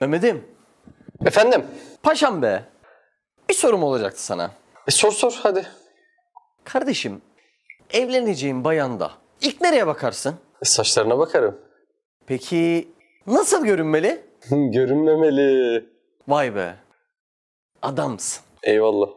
Mehmet'im, Efendim? paşam be. Bir sorum olacaktı sana. E sor sor hadi. Kardeşim, evleneceğin bayanda ilk nereye bakarsın? E, saçlarına bakarım. Peki nasıl görünmeli? Görünmemeli. Vay be. Adamsın. Eyvallah.